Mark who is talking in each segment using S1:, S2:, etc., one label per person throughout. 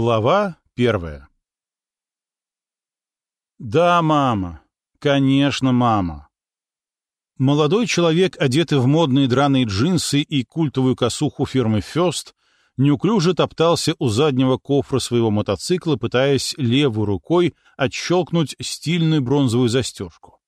S1: Глава первая «Да, мама. Конечно, мама». Молодой человек, одетый в модные драные джинсы и культовую косуху фирмы «Фёст», неуклюже топтался у заднего кофра своего мотоцикла, пытаясь левой рукой отщелкнуть стильную бронзовую застежку.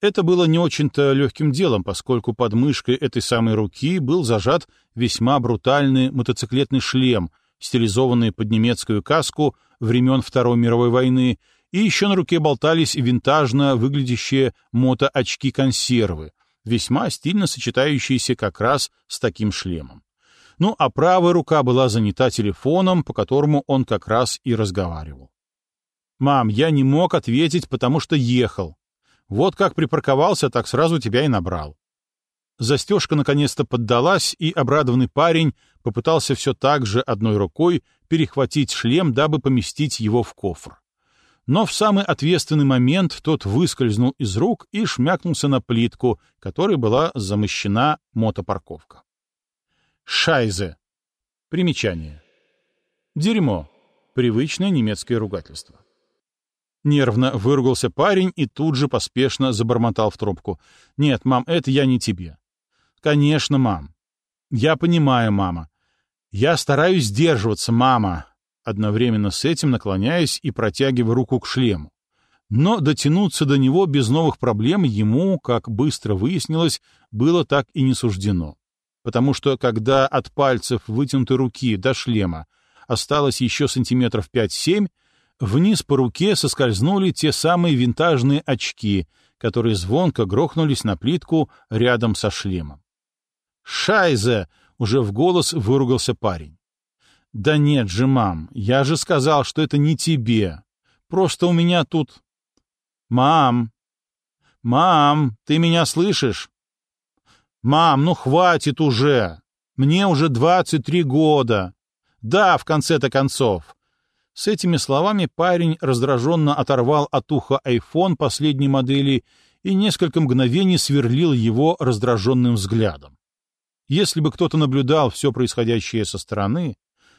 S1: Это было не очень-то легким делом, поскольку под мышкой этой самой руки был зажат весьма брутальный мотоциклетный шлем — стилизованные под немецкую каску времен Второй мировой войны, и еще на руке болтались винтажно выглядящие мотоочки-консервы, весьма стильно сочетающиеся как раз с таким шлемом. Ну, а правая рука была занята телефоном, по которому он как раз и разговаривал. «Мам, я не мог ответить, потому что ехал. Вот как припарковался, так сразу тебя и набрал. Застежка наконец-то поддалась, и обрадованный парень попытался все так же одной рукой перехватить шлем, дабы поместить его в кофр. Но в самый ответственный момент тот выскользнул из рук и шмякнулся на плитку, которой была замощена мотопарковка. Шайзе. Примечание. Дерьмо. Привычное немецкое ругательство. Нервно выругался парень и тут же поспешно забормотал в трубку. «Нет, мам, это я не тебе. «Конечно, мам. Я понимаю, мама. Я стараюсь сдерживаться, мама», одновременно с этим наклоняясь и протягивая руку к шлему. Но дотянуться до него без новых проблем ему, как быстро выяснилось, было так и не суждено. Потому что, когда от пальцев вытянутой руки до шлема осталось еще сантиметров 5-7, вниз по руке соскользнули те самые винтажные очки, которые звонко грохнулись на плитку рядом со шлемом. «Шайзе!» — уже в голос выругался парень. «Да нет же, мам, я же сказал, что это не тебе. Просто у меня тут...» «Мам! Мам, ты меня слышишь?» «Мам, ну хватит уже! Мне уже двадцать три года! Да, в конце-то концов!» С этими словами парень раздраженно оторвал от уха айфон последней модели и несколько мгновений сверлил его раздраженным взглядом. Если бы кто-то наблюдал все происходящее со стороны,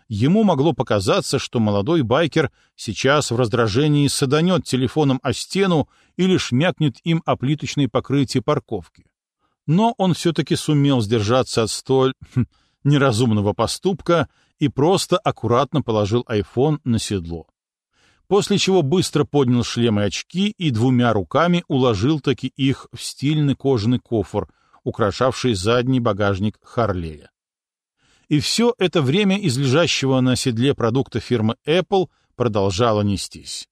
S1: ему могло показаться, что молодой байкер сейчас в раздражении саданет телефоном о стену или шмякнет им о плиточное покрытие парковки. Но он все-таки сумел сдержаться от столь хм, неразумного поступка и просто аккуратно положил айфон на седло. После чего быстро поднял шлем и очки и двумя руками уложил таки их в стильный кожаный кофр, украшавший задний багажник Харлея. И все это время из лежащего на седле продукта фирмы Apple продолжало нестись.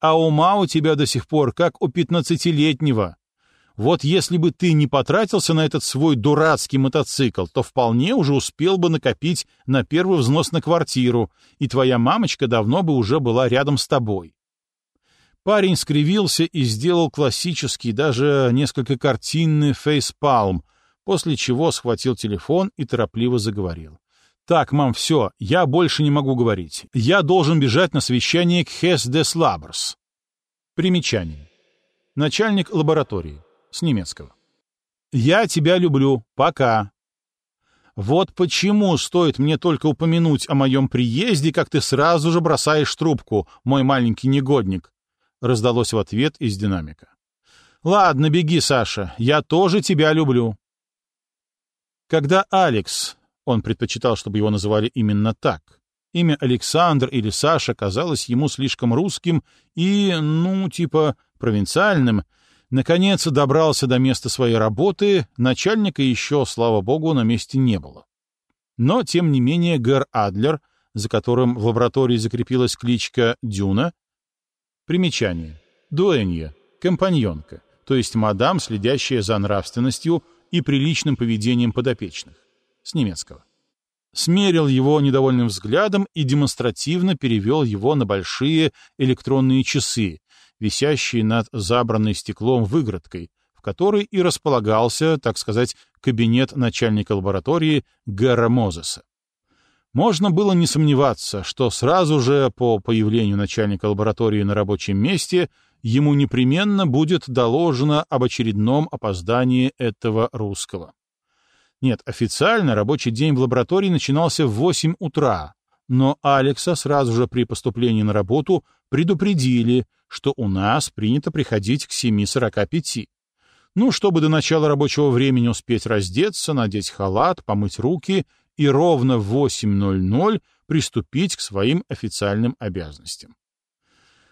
S1: А ума у тебя до сих пор как у пятнадцатилетнего. Вот если бы ты не потратился на этот свой дурацкий мотоцикл, то вполне уже успел бы накопить на первый взнос на квартиру, и твоя мамочка давно бы уже была рядом с тобой. Парень скривился и сделал классический, даже несколько картинный фейспалм, после чего схватил телефон и торопливо заговорил. «Так, мам, все, я больше не могу говорить. Я должен бежать на совещание к Chef des Labors». Примечание. Начальник лаборатории. С немецкого. «Я тебя люблю. Пока». Вот почему стоит мне только упомянуть о моем приезде, как ты сразу же бросаешь трубку, мой маленький негодник, — раздалось в ответ из динамика. «Ладно, беги, Саша, я тоже тебя люблю». Когда Алекс, он предпочитал, чтобы его называли именно так, имя Александр или Саша казалось ему слишком русским и, ну, типа, провинциальным, наконец добрался до места своей работы, начальника еще, слава богу, на месте не было. Но, тем не менее, Гэр Адлер, за которым в лаборатории закрепилась кличка Дюна, Примечание. Дуэнья, компаньонка, то есть мадам, следящая за нравственностью и приличным поведением подопечных. С немецкого. Смерил его недовольным взглядом и демонстративно перевел его на большие электронные часы, висящие над забранной стеклом выгородкой, в которой и располагался, так сказать, кабинет начальника лаборатории Гэра Мозеса. Можно было не сомневаться, что сразу же по появлению начальника лаборатории на рабочем месте ему непременно будет доложено об очередном опоздании этого русского. Нет, официально рабочий день в лаборатории начинался в 8 утра, Но Алекса сразу же при поступлении на работу предупредили, что у нас принято приходить к 7.45. Ну, чтобы до начала рабочего времени успеть раздеться, надеть халат, помыть руки и ровно в 8.00 приступить к своим официальным обязанностям.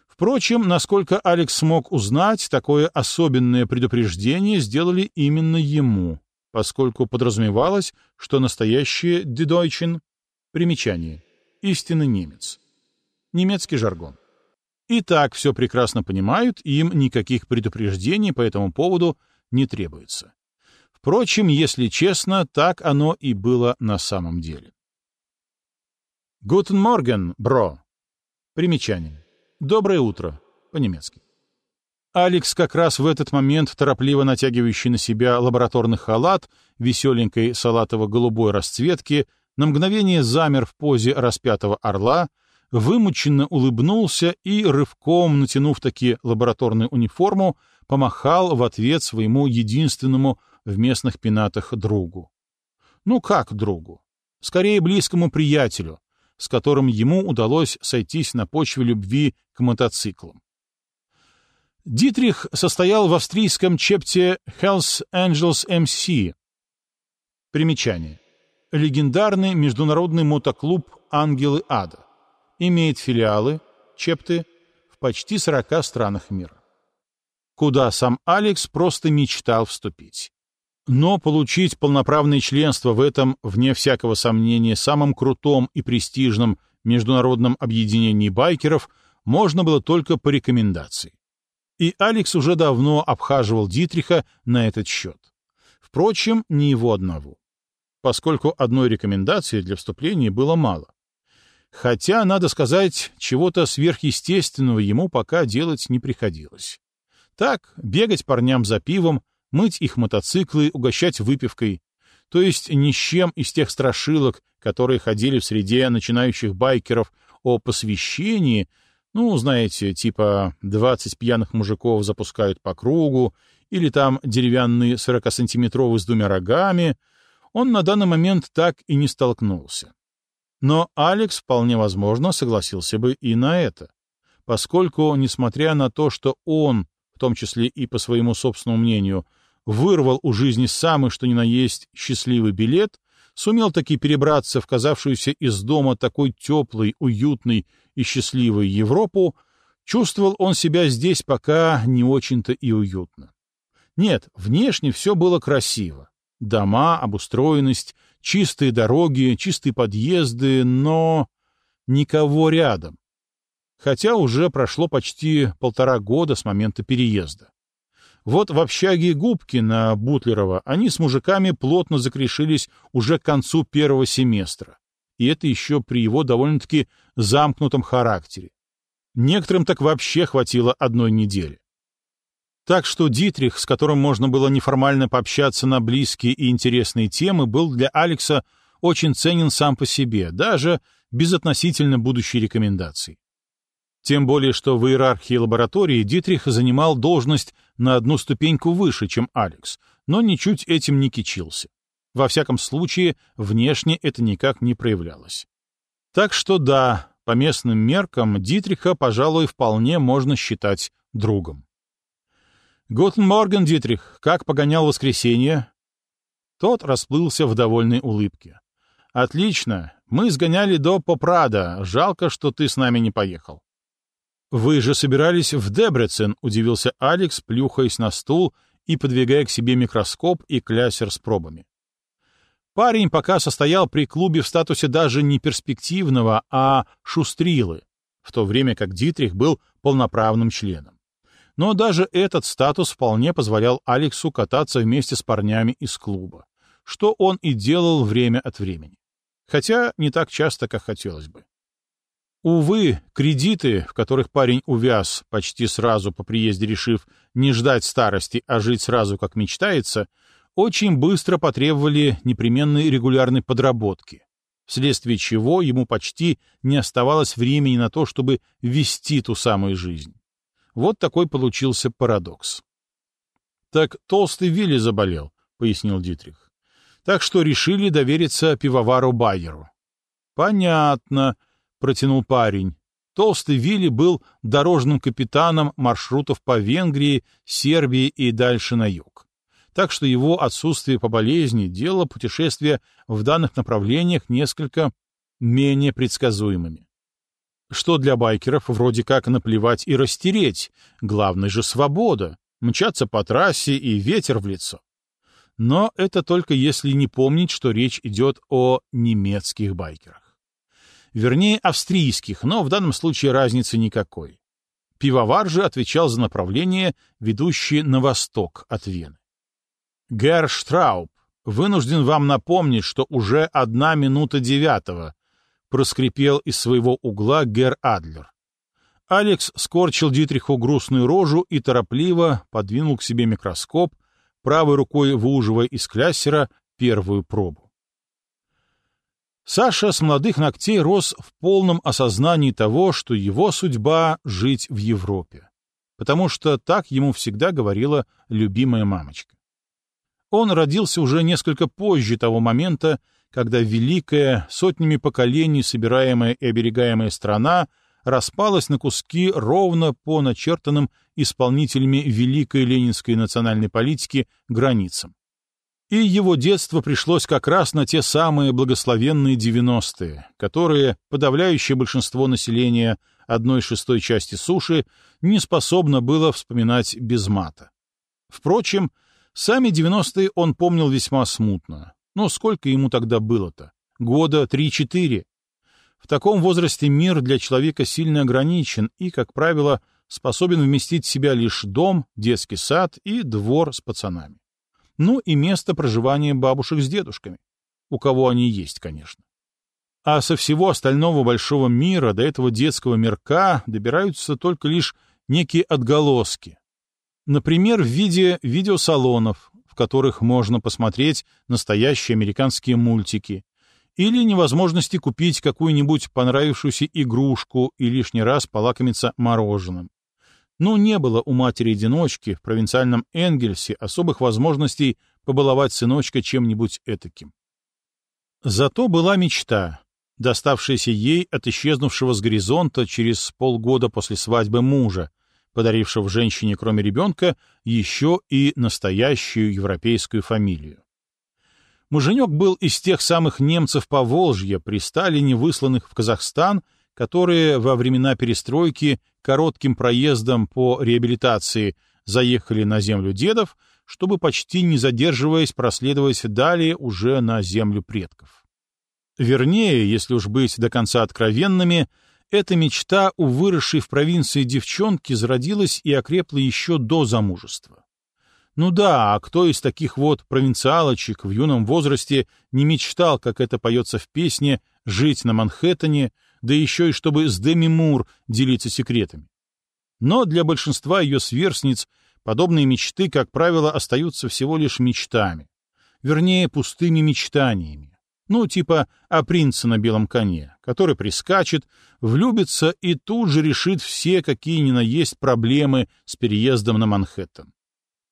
S1: Впрочем, насколько Алекс смог узнать, такое особенное предупреждение сделали именно ему, поскольку подразумевалось, что настоящее «дедойчен» — примечание, истинный немец. Немецкий жаргон. И так все прекрасно понимают, им никаких предупреждений по этому поводу не требуется. Впрочем, если честно, так оно и было на самом деле. «Гутен Морген, бро!» Примечание. «Доброе утро» по-немецки. Алекс как раз в этот момент, торопливо натягивающий на себя лабораторный халат веселенькой салатово-голубой расцветки, на мгновение замер в позе распятого орла, вымученно улыбнулся и, рывком натянув таки лабораторную униформу, помахал в ответ своему единственному в местных пенатах другу. Ну как другу? Скорее близкому приятелю, с которым ему удалось сойтись на почве любви к мотоциклам. Дитрих состоял в австрийском чепте Hells Angels MC. Примечание. Легендарный международный мотоклуб «Ангелы Ада». Имеет филиалы, чепты, в почти 40 странах мира. Куда сам Алекс просто мечтал вступить. Но получить полноправное членство в этом, вне всякого сомнения, самом крутом и престижном международном объединении байкеров можно было только по рекомендации. И Алекс уже давно обхаживал Дитриха на этот счет. Впрочем, не его одного. Поскольку одной рекомендации для вступления было мало. Хотя, надо сказать, чего-то сверхъестественного ему пока делать не приходилось. Так, бегать парням за пивом, мыть их мотоциклы, угощать выпивкой. То есть ни с чем из тех страшилок, которые ходили в среде начинающих байкеров о посвящении, ну, знаете, типа 20 пьяных мужиков запускают по кругу, или там деревянный 40-сантиметровый с двумя рогами, он на данный момент так и не столкнулся. Но Алекс, вполне возможно, согласился бы и на это, поскольку, несмотря на то, что он, в том числе и по своему собственному мнению, вырвал у жизни самый что ни на есть счастливый билет, сумел таки перебраться в казавшуюся из дома такой теплой, уютной и счастливой Европу, чувствовал он себя здесь пока не очень-то и уютно. Нет, внешне все было красиво. Дома, обустроенность, чистые дороги, чистые подъезды, но никого рядом. Хотя уже прошло почти полтора года с момента переезда. Вот в общаге Губки на Бутлерова они с мужиками плотно закрешились уже к концу первого семестра. И это еще при его довольно-таки замкнутом характере. Некоторым так вообще хватило одной недели. Так что Дитрих, с которым можно было неформально пообщаться на близкие и интересные темы, был для Алекса очень ценен сам по себе, даже без относительно будущей рекомендации. Тем более, что в иерархии лаборатории Дитрих занимал должность на одну ступеньку выше, чем Алекс, но ничуть этим не кичился. Во всяком случае, внешне это никак не проявлялось. Так что да, по местным меркам Дитриха, пожалуй, вполне можно считать другом. «Guten Morgen, Дитрих, как погонял воскресенье?» Тот расплылся в довольной улыбке. «Отлично. Мы сгоняли до Попрада. Жалко, что ты с нами не поехал. «Вы же собирались в Дебрецен», — удивился Алекс, плюхаясь на стул и подвигая к себе микроскоп и клясер с пробами. Парень пока состоял при клубе в статусе даже не перспективного, а шустрилы, в то время как Дитрих был полноправным членом. Но даже этот статус вполне позволял Алексу кататься вместе с парнями из клуба, что он и делал время от времени. Хотя не так часто, как хотелось бы. Увы, кредиты, в которых парень увяз, почти сразу по приезде решив не ждать старости, а жить сразу, как мечтается, очень быстро потребовали непременной регулярной подработки, вследствие чего ему почти не оставалось времени на то, чтобы вести ту самую жизнь. Вот такой получился парадокс. «Так толстый Вилли заболел», — пояснил Дитрих. «Так что решили довериться пивовару Байеру. «Понятно», — протянул парень. Толстый Вилли был дорожным капитаном маршрутов по Венгрии, Сербии и дальше на юг. Так что его отсутствие по болезни делало путешествия в данных направлениях несколько менее предсказуемыми. Что для байкеров вроде как наплевать и растереть, главное же свобода, мчаться по трассе и ветер в лицо. Но это только если не помнить, что речь идет о немецких байкерах. Вернее, австрийских, но в данном случае разницы никакой. Пивовар же отвечал за направление, ведущее на восток от Вены. Герр Штрауб, вынужден вам напомнить, что уже одна минута девятого, проскрипел из своего угла Герр Адлер. Алекс скорчил Дитриху грустную рожу и торопливо подвинул к себе микроскоп, правой рукой выуживая из кляссера первую пробу. Саша с молодых ногтей рос в полном осознании того, что его судьба — жить в Европе, потому что так ему всегда говорила любимая мамочка. Он родился уже несколько позже того момента, когда великая, сотнями поколений собираемая и оберегаемая страна распалась на куски ровно по начертанным исполнителями великой ленинской национальной политики границам и его детство пришлось как раз на те самые благословенные 90-е, которые подавляющее большинство населения одной шестой части суши не способно было вспоминать без мата. Впрочем, сами 90-е он помнил весьма смутно. Но сколько ему тогда было-то? Года 3-4. В таком возрасте мир для человека сильно ограничен и, как правило, способен вместить в себя лишь дом, детский сад и двор с пацанами ну и место проживания бабушек с дедушками. У кого они есть, конечно. А со всего остального большого мира до этого детского мирка добираются только лишь некие отголоски. Например, в виде видеосалонов, в которых можно посмотреть настоящие американские мультики, или невозможности купить какую-нибудь понравившуюся игрушку и лишний раз полакомиться мороженым. Ну, не было у матери-одиночки в провинциальном Энгельсе особых возможностей побаловать сыночка чем-нибудь этаким. Зато была мечта, доставшаяся ей от исчезнувшего с горизонта через полгода после свадьбы мужа, подарившего женщине, кроме ребенка, еще и настоящую европейскую фамилию. Муженек был из тех самых немцев по Волжье при Сталине, высланных в Казахстан которые во времена перестройки коротким проездом по реабилитации заехали на землю дедов, чтобы почти не задерживаясь проследовать далее уже на землю предков. Вернее, если уж быть до конца откровенными, эта мечта у выросшей в провинции девчонки зародилась и окрепла еще до замужества. Ну да, а кто из таких вот провинциалочек в юном возрасте не мечтал, как это поется в песне, жить на Манхэттене, да еще и чтобы с Деми Мур делиться секретами. Но для большинства ее сверстниц подобные мечты, как правило, остаются всего лишь мечтами. Вернее, пустыми мечтаниями. Ну, типа о принце на белом коне, который прискачет, влюбится и тут же решит все, какие ни на есть проблемы с переездом на Манхэттен.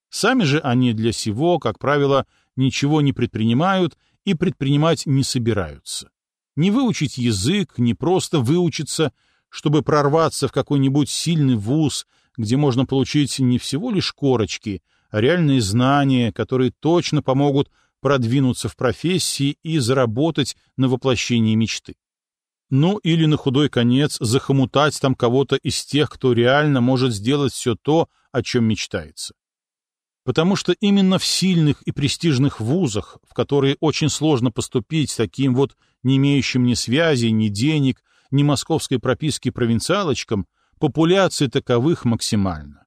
S1: Сами же они для сего, как правило, ничего не предпринимают и предпринимать не собираются не выучить язык, не просто выучиться, чтобы прорваться в какой-нибудь сильный вуз, где можно получить не всего лишь корочки, а реальные знания, которые точно помогут продвинуться в профессии и заработать на воплощении мечты. Ну или на худой конец захомутать там кого-то из тех, кто реально может сделать все то, о чем мечтается потому что именно в сильных и престижных вузах, в которые очень сложно поступить таким вот не имеющим ни связи, ни денег, ни московской прописки провинциалочкам, популяции таковых максимально.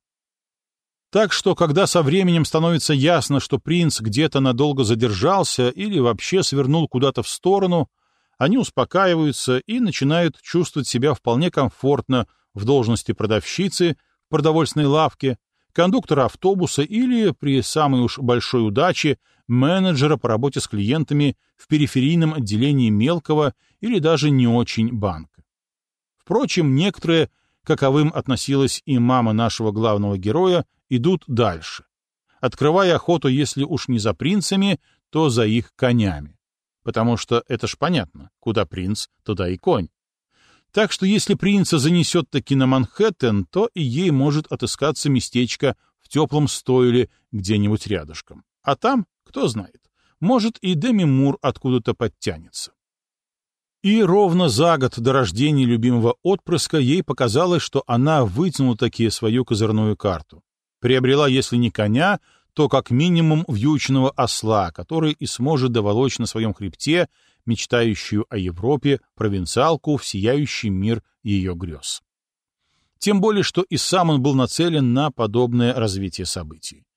S1: Так что, когда со временем становится ясно, что принц где-то надолго задержался или вообще свернул куда-то в сторону, они успокаиваются и начинают чувствовать себя вполне комфортно в должности продавщицы в продовольственной лавке, кондуктора автобуса или, при самой уж большой удаче, менеджера по работе с клиентами в периферийном отделении мелкого или даже не очень банка. Впрочем, некоторые, каковым относилась и мама нашего главного героя, идут дальше, открывая охоту, если уж не за принцами, то за их конями. потому что это ж понятно, куда принц, туда и конь. Так что если принца занесет таки на Манхэттен, то и ей может отыскаться местечко в теплом стойле где-нибудь рядышком. А там, кто знает, может и Деми Мур откуда-то подтянется. И ровно за год до рождения любимого отпрыска ей показалось, что она вытянула таки свою козырную карту. Приобрела, если не коня, то как минимум вьючного осла, который и сможет доволочь на своем хребте мечтающую о Европе провинциалку в сияющий мир ее грез. Тем более, что и сам он был нацелен на подобное развитие событий.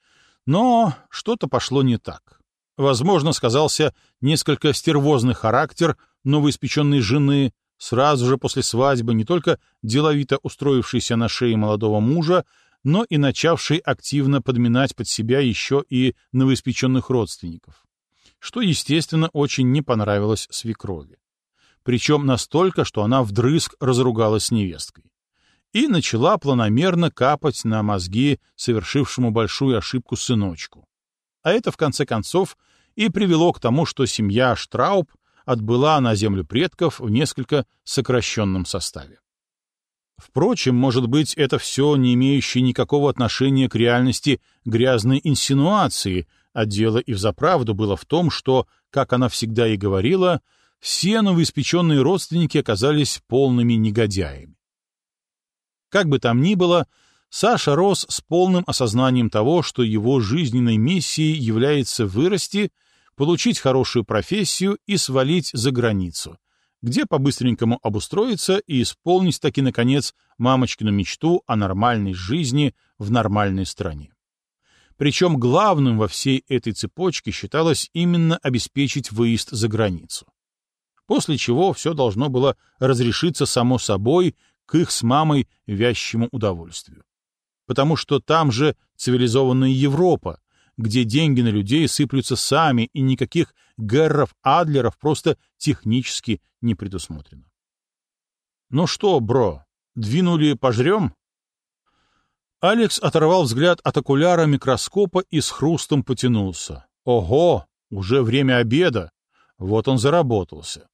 S1: Но что-то пошло не так. Возможно, сказался несколько стервозный характер новоиспеченной жены, сразу же после свадьбы не только деловито устроившейся на шее молодого мужа, но и начавший активно подминать под себя еще и новоиспеченных родственников, что, естественно, очень не понравилось свекрови. Причем настолько, что она вдрызг разругалась с невесткой. И начала планомерно капать на мозги совершившему большую ошибку сыночку. А это, в конце концов, и привело к тому, что семья Штрауб отбыла на землю предков в несколько сокращенном составе. Впрочем, может быть, это все не имеющее никакого отношения к реальности грязной инсинуации, а дело и взаправду было в том, что, как она всегда и говорила, все новоиспеченные родственники оказались полными негодяями. Как бы там ни было, Саша рос с полным осознанием того, что его жизненной миссией является вырасти, получить хорошую профессию и свалить за границу, где по-быстренькому обустроиться и исполнить таки, наконец, мамочкину мечту о нормальной жизни в нормальной стране. Причем главным во всей этой цепочке считалось именно обеспечить выезд за границу. После чего все должно было разрешиться само собой к их с мамой вязчему удовольствию. Потому что там же цивилизованная Европа, где деньги на людей сыплются сами, и никаких Герров-Адлеров просто технически не предусмотрено. «Ну что, бро, двинули пожрем?» Алекс оторвал взгляд от окуляра микроскопа и с хрустом потянулся. «Ого, уже время обеда!» Вот он заработался.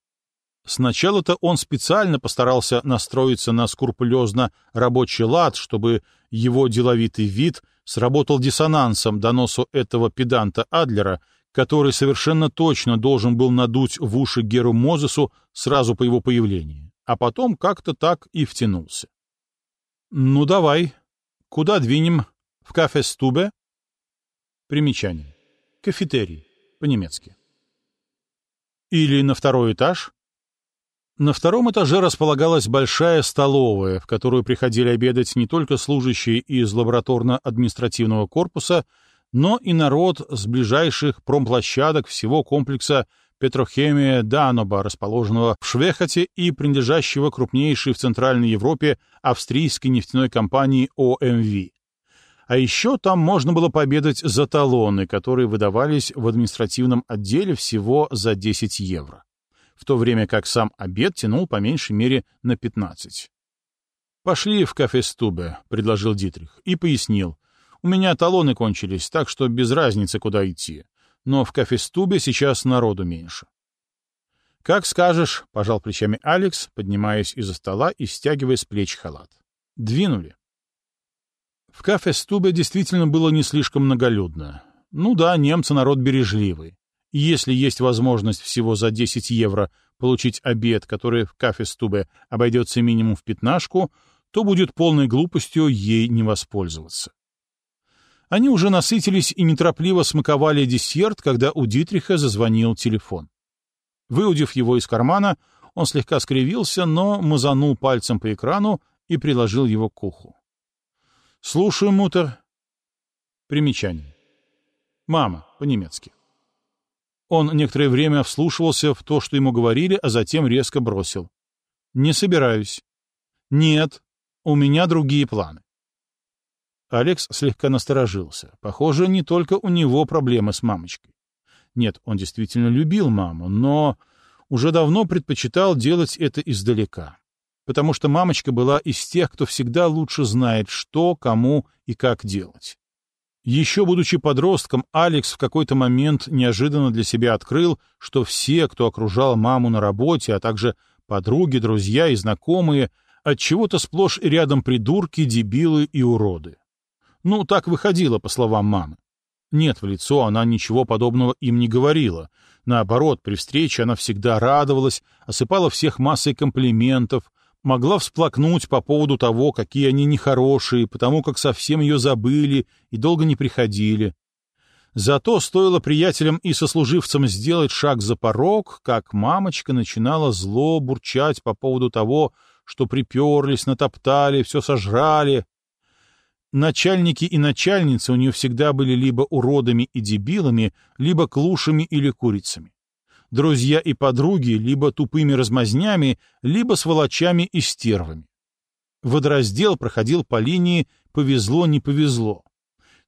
S1: Сначала-то он специально постарался настроиться на скрупулезно рабочий лад, чтобы его деловитый вид сработал диссонансом доносу этого педанта Адлера, который совершенно точно должен был надуть в уши Геру Мозесу сразу по его появлении, а потом как-то так и втянулся. «Ну, давай. Куда двинем? В кафе-стубе?» Примечание. Кафетерий. По-немецки. «Или на второй этаж?» На втором этаже располагалась большая столовая, в которую приходили обедать не только служащие из лабораторно-административного корпуса, но и народ с ближайших промплощадок всего комплекса Петрохемия Даноба, расположенного в Швехате и принадлежащего крупнейшей в Центральной Европе австрийской нефтяной компании ОМВ. А еще там можно было пообедать за талоны, которые выдавались в административном отделе всего за 10 евро в то время как сам обед тянул по меньшей мере на 15. «Пошли в кафе Стубе», — предложил Дитрих, и пояснил. «У меня талоны кончились, так что без разницы, куда идти. Но в кафе Стубе сейчас народу меньше». «Как скажешь», — пожал плечами Алекс, поднимаясь из-за стола и стягивая с плеч халат. «Двинули». В кафе Стубе действительно было не слишком многолюдно. Ну да, немцы народ бережливый если есть возможность всего за 10 евро получить обед, который в кафе Стубе обойдется минимум в пятнашку, то будет полной глупостью ей не воспользоваться. Они уже насытились и неторопливо смаковали десерт, когда у Дитриха зазвонил телефон. Выудив его из кармана, он слегка скривился, но мазанул пальцем по экрану и приложил его к уху. «Слушаю, Мутер». Примечание. «Мама» по-немецки. Он некоторое время вслушивался в то, что ему говорили, а затем резко бросил. «Не собираюсь». «Нет, у меня другие планы». Алекс слегка насторожился. Похоже, не только у него проблемы с мамочкой. Нет, он действительно любил маму, но уже давно предпочитал делать это издалека. Потому что мамочка была из тех, кто всегда лучше знает, что, кому и как делать. Еще будучи подростком, Алекс в какой-то момент неожиданно для себя открыл, что все, кто окружал маму на работе, а также подруги, друзья и знакомые, от чего-то сплошь и рядом придурки, дебилы и уроды. Ну, так выходило, по словам мамы. Нет, в лицо она ничего подобного им не говорила. Наоборот, при встрече она всегда радовалась, осыпала всех массой комплиментов, могла всплакнуть по поводу того, какие они нехорошие, потому как совсем ее забыли и долго не приходили. Зато стоило приятелям и сослуживцам сделать шаг за порог, как мамочка начинала зло бурчать по поводу того, что приперлись, натоптали, все сожрали. Начальники и начальницы у нее всегда были либо уродами и дебилами, либо клушами или курицами друзья и подруги либо тупыми размазнями, либо сволочами и стервами. Водораздел проходил по линии «повезло-не повезло».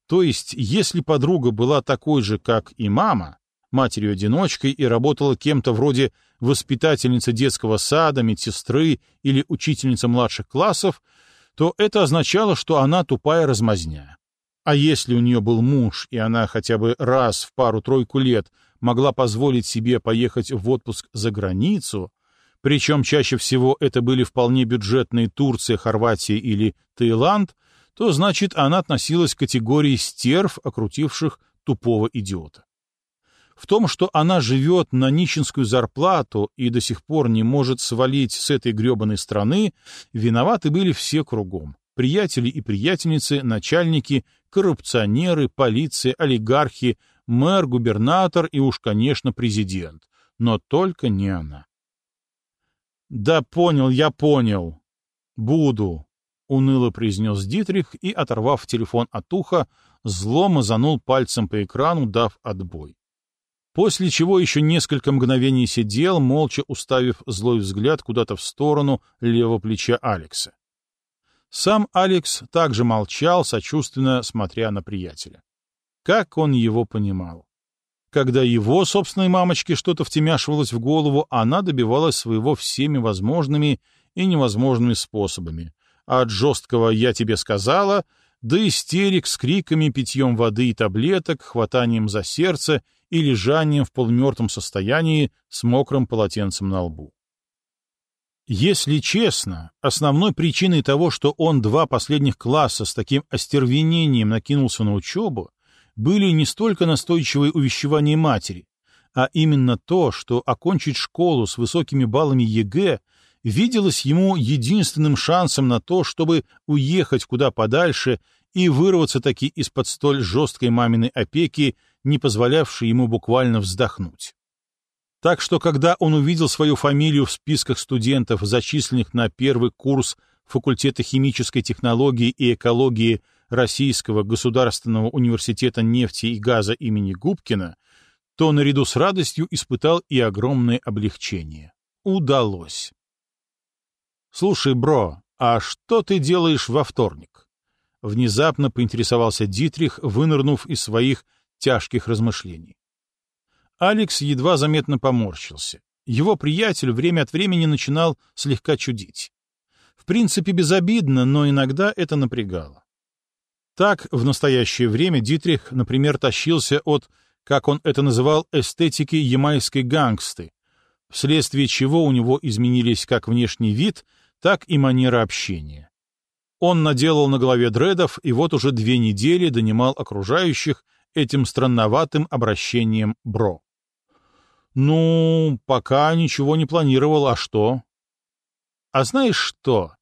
S1: То есть, если подруга была такой же, как и мама, матерью-одиночкой и работала кем-то вроде воспитательницы детского сада, медсестры или учительницы младших классов, то это означало, что она тупая размазня. А если у нее был муж, и она хотя бы раз в пару-тройку лет могла позволить себе поехать в отпуск за границу, причем чаще всего это были вполне бюджетные Турция, Хорватия или Таиланд, то значит она относилась к категории стерв, окрутивших тупого идиота. В том, что она живет на нищенскую зарплату и до сих пор не может свалить с этой гребаной страны, виноваты были все кругом. Приятели и приятельницы, начальники, коррупционеры, полиция, олигархи, мэр, губернатор и уж, конечно, президент. Но только не она. «Да понял, я понял. Буду», — уныло произнес Дитрих и, оторвав телефон от уха, зло мазанул пальцем по экрану, дав отбой. После чего еще несколько мгновений сидел, молча уставив злой взгляд куда-то в сторону левого плеча Алекса. Сам Алекс также молчал, сочувственно смотря на приятеля. Как он его понимал? Когда его собственной мамочке что-то втемяшивалось в голову, она добивалась своего всеми возможными и невозможными способами. От жесткого «я тебе сказала» до истерик с криками, питьем воды и таблеток, хватанием за сердце и лежанием в полумертвом состоянии с мокрым полотенцем на лбу. Если честно, основной причиной того, что он два последних класса с таким остервенением накинулся на учебу, были не столько настойчивые увещевания матери, а именно то, что окончить школу с высокими баллами ЕГЭ виделось ему единственным шансом на то, чтобы уехать куда подальше и вырваться таки из-под столь жесткой маминой опеки, не позволявшей ему буквально вздохнуть. Так что, когда он увидел свою фамилию в списках студентов, зачисленных на первый курс факультета химической технологии и экологии Российского государственного университета нефти и газа имени Губкина, то наряду с радостью испытал и огромное облегчение. Удалось. «Слушай, бро, а что ты делаешь во вторник?» Внезапно поинтересовался Дитрих, вынырнув из своих тяжких размышлений. Алекс едва заметно поморщился. Его приятель время от времени начинал слегка чудить. В принципе, безобидно, но иногда это напрягало. Так, в настоящее время Дитрих, например, тащился от, как он это называл, эстетики ямайской гангсты, вследствие чего у него изменились как внешний вид, так и манера общения. Он наделал на голове дредов и вот уже две недели донимал окружающих этим странноватым обращением «бро». «Ну, пока ничего не планировал, а что?» «А знаешь что?»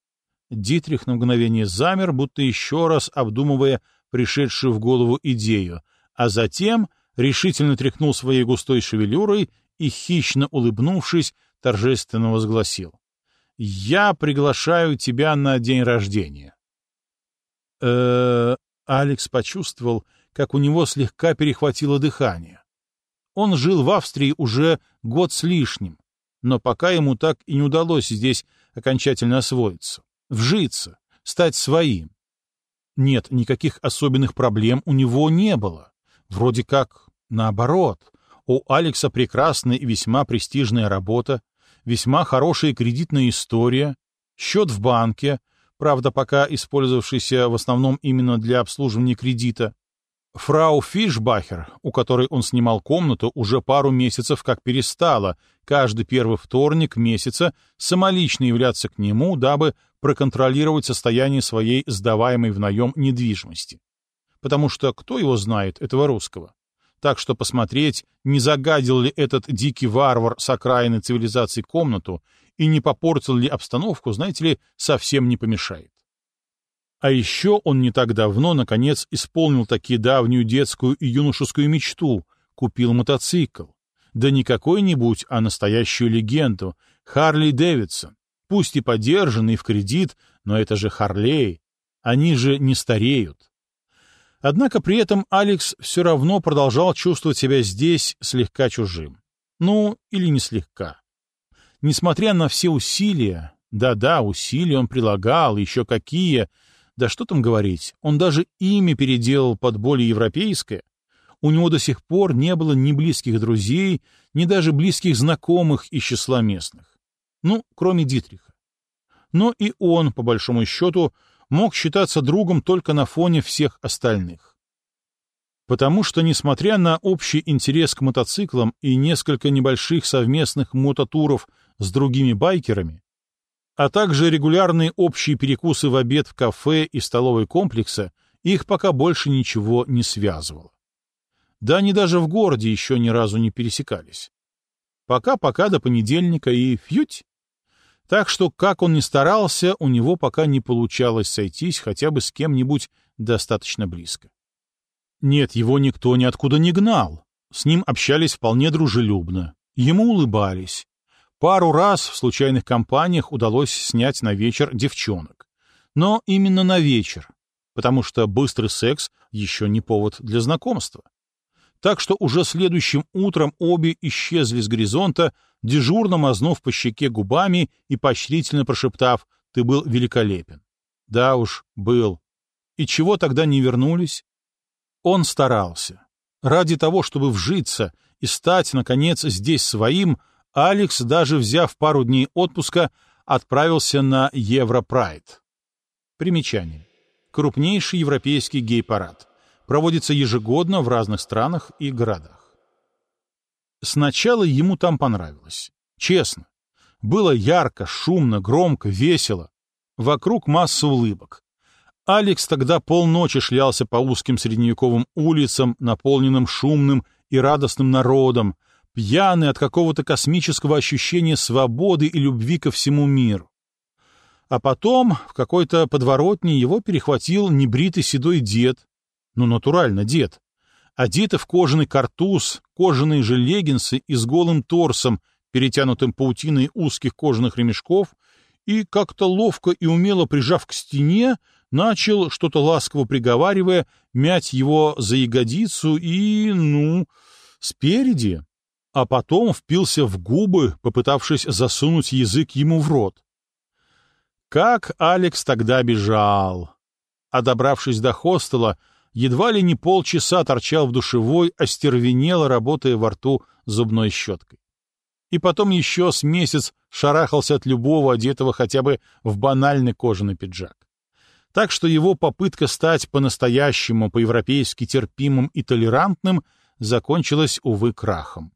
S1: Дитрих на мгновение замер, будто еще раз обдумывая пришедшую в голову идею, а затем решительно тряхнул своей густой шевелюрой и, хищно улыбнувшись, торжественно возгласил. «Я приглашаю тебя на день рождения». э Алекс почувствовал, как у него слегка перехватило дыхание. Он жил в Австрии уже год с лишним, но пока ему так и не удалось здесь окончательно освоиться вжиться, стать своим. Нет, никаких особенных проблем у него не было. Вроде как наоборот. У Алекса прекрасная и весьма престижная работа, весьма хорошая кредитная история, счет в банке, правда, пока использовавшийся в основном именно для обслуживания кредита. Фрау Фишбахер, у которой он снимал комнату, уже пару месяцев как перестала каждый первый вторник месяца самолично являться к нему, дабы проконтролировать состояние своей сдаваемой в наем недвижимости. Потому что кто его знает, этого русского? Так что посмотреть, не загадил ли этот дикий варвар с окраины цивилизации комнату и не попортил ли обстановку, знаете ли, совсем не помешает. А еще он не так давно, наконец, исполнил таки давнюю детскую и юношескую мечту — купил мотоцикл. Да не какой-нибудь, а настоящую легенду — Харли Дэвидсон. Пусть и подержанный в кредит, но это же Харлей. Они же не стареют. Однако при этом Алекс все равно продолжал чувствовать себя здесь слегка чужим. Ну, или не слегка. Несмотря на все усилия, да-да, усилия он прилагал, еще какие — да что там говорить, он даже имя переделал под более европейское. У него до сих пор не было ни близких друзей, ни даже близких знакомых из числа местных. Ну, кроме Дитриха. Но и он, по большому счету, мог считаться другом только на фоне всех остальных. Потому что, несмотря на общий интерес к мотоциклам и несколько небольших совместных мототуров с другими байкерами, а также регулярные общие перекусы в обед в кафе и столовой комплекса, их пока больше ничего не связывало. Да они даже в городе еще ни разу не пересекались. Пока-пока до понедельника и фьють. Так что, как он ни старался, у него пока не получалось сойтись хотя бы с кем-нибудь достаточно близко. Нет, его никто ниоткуда не гнал. С ним общались вполне дружелюбно. Ему улыбались. Пару раз в случайных компаниях удалось снять на вечер девчонок. Но именно на вечер, потому что быстрый секс еще не повод для знакомства. Так что уже следующим утром обе исчезли с горизонта, дежурно мазнув по щеке губами и поощрительно прошептав «Ты был великолепен». Да уж, был. И чего тогда не вернулись? Он старался. Ради того, чтобы вжиться и стать, наконец, здесь своим, Алекс, даже взяв пару дней отпуска, отправился на Европрайд. Примечание. Крупнейший европейский гей-парад. Проводится ежегодно в разных странах и городах. Сначала ему там понравилось. Честно. Было ярко, шумно, громко, весело. Вокруг масса улыбок. Алекс тогда полночи шлялся по узким средневековым улицам, наполненным шумным и радостным народом, пьяный от какого-то космического ощущения свободы и любви ко всему миру. А потом в какой-то подворотне его перехватил небритый седой дед, ну, натурально дед, одетый в кожаный картуз, кожаные же леггинсы и с голым торсом, перетянутым паутиной узких кожаных ремешков, и, как-то ловко и умело прижав к стене, начал, что-то ласково приговаривая, мять его за ягодицу и, ну, спереди, а потом впился в губы, попытавшись засунуть язык ему в рот. Как Алекс тогда бежал! А добравшись до хостела, едва ли не полчаса торчал в душевой, остервенело работая во рту зубной щеткой. И потом еще с месяц шарахался от любого одетого хотя бы в банальный кожаный пиджак. Так что его попытка стать по-настоящему, по-европейски терпимым и толерантным закончилась, увы, крахом.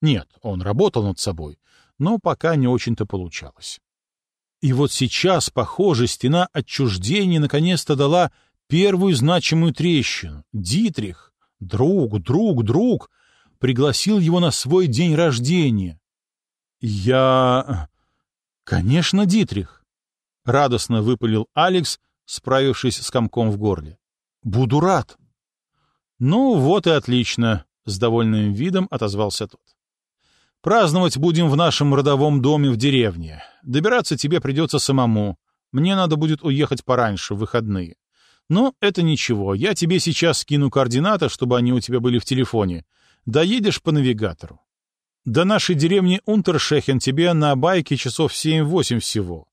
S1: Нет, он работал над собой, но пока не очень-то получалось. И вот сейчас, похоже, стена отчуждения наконец-то дала первую значимую трещину. Дитрих, друг, друг, друг, пригласил его на свой день рождения. Я... Конечно, Дитрих. Радостно выпалил Алекс, справившись с комком в горле. Буду рад. Ну, вот и отлично, с довольным видом отозвался тот. Праздновать будем в нашем родовом доме в деревне. Добираться тебе придется самому. Мне надо будет уехать пораньше, в выходные. Но это ничего, я тебе сейчас скину координаты, чтобы они у тебя были в телефоне. Доедешь по навигатору. До нашей деревни Унтершехен тебе на байке часов 7-8 всего.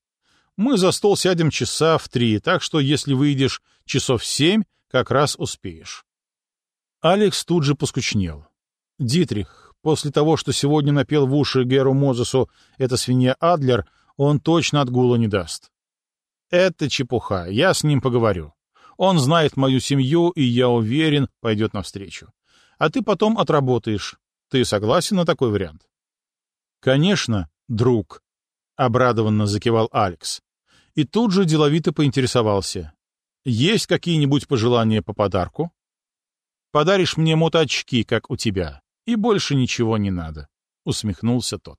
S1: Мы за стол сядем часа в три, так что если выйдешь часов семь, как раз успеешь. Алекс тут же поскучнел. «Дитрих, После того, что сегодня напел в уши Геру Мозесу эта свинья Адлер, он точно отгула не даст. Это чепуха, я с ним поговорю. Он знает мою семью, и, я уверен, пойдет навстречу. А ты потом отработаешь. Ты согласен на такой вариант? Конечно, друг, — обрадованно закивал Алекс. И тут же деловито поинтересовался. Есть какие-нибудь пожелания по подарку? Подаришь мне мотоочки, как у тебя, и больше ничего не надо, — усмехнулся тот.